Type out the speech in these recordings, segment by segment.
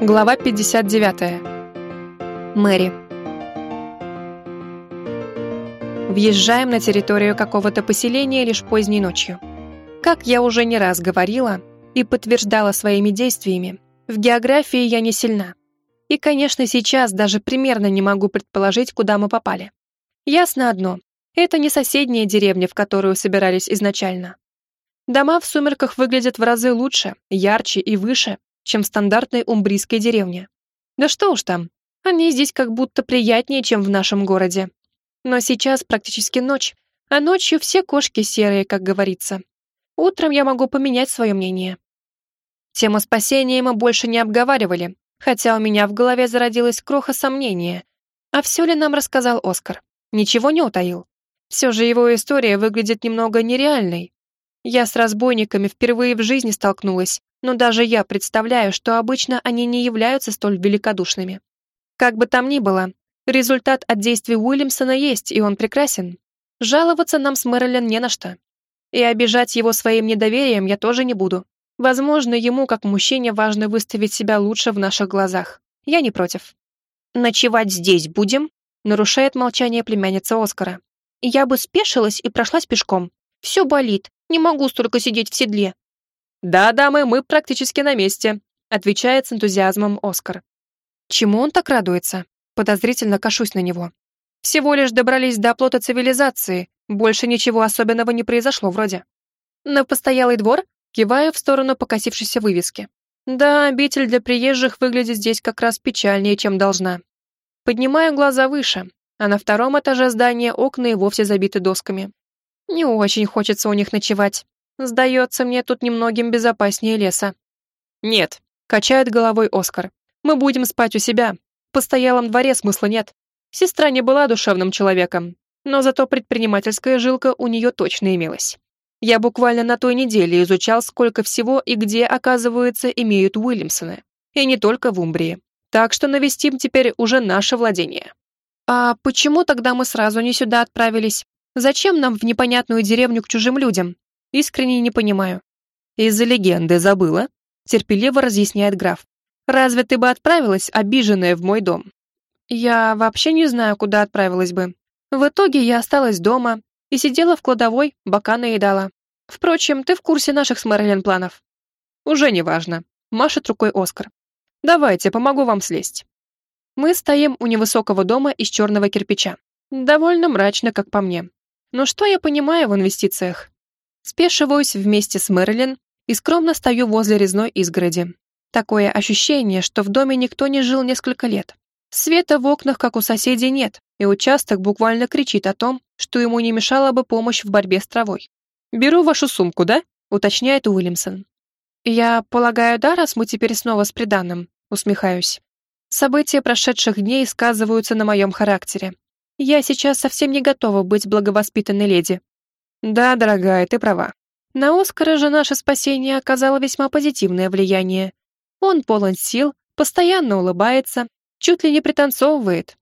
Глава 59. Мэри. Въезжаем на территорию какого-то поселения лишь поздней ночью. Как я уже не раз говорила и подтверждала своими действиями, в географии я не сильна. И, конечно, сейчас даже примерно не могу предположить, куда мы попали. Ясно одно. Это не соседняя деревня, в которую собирались изначально. Дома в сумерках выглядят в разы лучше, ярче и выше, чем в стандартной умбрийской деревне. Да что уж там, они здесь как будто приятнее, чем в нашем городе. Но сейчас практически ночь, а ночью все кошки серые, как говорится. Утром я могу поменять свое мнение. Тему спасения мы больше не обговаривали, хотя у меня в голове зародилась кроха сомнения. А все ли нам рассказал Оскар? Ничего не утаил. Все же его история выглядит немного нереальной. Я с разбойниками впервые в жизни столкнулась, но даже я представляю, что обычно они не являются столь великодушными. Как бы там ни было, результат от действий Уильямсона есть, и он прекрасен. Жаловаться нам с Мэрилин не на что. И обижать его своим недоверием я тоже не буду. Возможно, ему, как мужчине, важно выставить себя лучше в наших глазах. Я не против. «Ночевать здесь будем?» нарушает молчание племянница Оскара. «Я бы спешилась и прошлась пешком. Все болит. Не могу столько сидеть в седле. «Да, дамы, мы практически на месте», — отвечает с энтузиазмом Оскар. Чему он так радуется? Подозрительно кашусь на него. Всего лишь добрались до оплота цивилизации, больше ничего особенного не произошло вроде. На постоялый двор киваю в сторону покосившейся вывески. Да, обитель для приезжих выглядит здесь как раз печальнее, чем должна. Поднимаю глаза выше, а на втором этаже здания окна и вовсе забиты досками. Не очень хочется у них ночевать, Сдается мне тут немногим безопаснее леса. Нет, качает головой Оскар. Мы будем спать у себя. В постоялом дворе смысла нет. Сестра не была душевным человеком, но зато предпринимательская жилка у нее точно имелась. Я буквально на той неделе изучал, сколько всего и где, оказывается, имеют Уильямсоны. И не только в Умбрии. Так что навестим теперь уже наше владение. А почему тогда мы сразу не сюда отправились? Зачем нам в непонятную деревню к чужим людям? Искренне не понимаю. Из-за легенды забыла, терпеливо разъясняет граф. Разве ты бы отправилась, обиженная, в мой дом? Я вообще не знаю, куда отправилась бы. В итоге я осталась дома и сидела в кладовой, бока наедала. Впрочем, ты в курсе наших с Мэрилин планов. Уже не важно. Машет рукой Оскар. Давайте, помогу вам слезть. Мы стоим у невысокого дома из черного кирпича. Довольно мрачно, как по мне. Но что я понимаю в инвестициях? Спешиваюсь вместе с Мэрилин и скромно стою возле резной изгороди. Такое ощущение, что в доме никто не жил несколько лет. Света в окнах, как у соседей, нет, и участок буквально кричит о том, что ему не мешала бы помощь в борьбе с травой. «Беру вашу сумку, да?» — уточняет Уильямсон. «Я полагаю, да, раз мы теперь снова с приданным?» — усмехаюсь. События прошедших дней сказываются на моем характере. Я сейчас совсем не готова быть благовоспитанной леди, да, дорогая, ты права. На Оскара же наше спасение оказало весьма позитивное влияние. Он полон сил, постоянно улыбается, чуть ли не пританцовывает.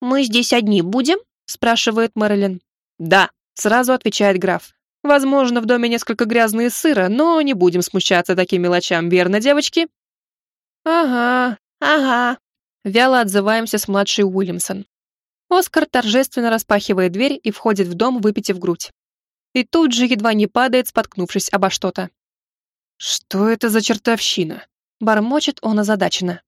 «Мы здесь одни будем?» — спрашивает Мэрилин. «Да», — сразу отвечает граф. «Возможно, в доме несколько грязно и но не будем смущаться таким мелочам, верно, девочки?» «Ага, ага», — вяло отзываемся с младшей Уильямсон. Оскар торжественно распахивает дверь и входит в дом, выпитив грудь и тут же едва не падает, споткнувшись обо что-то. «Что это за чертовщина?» — бормочет он озадаченно.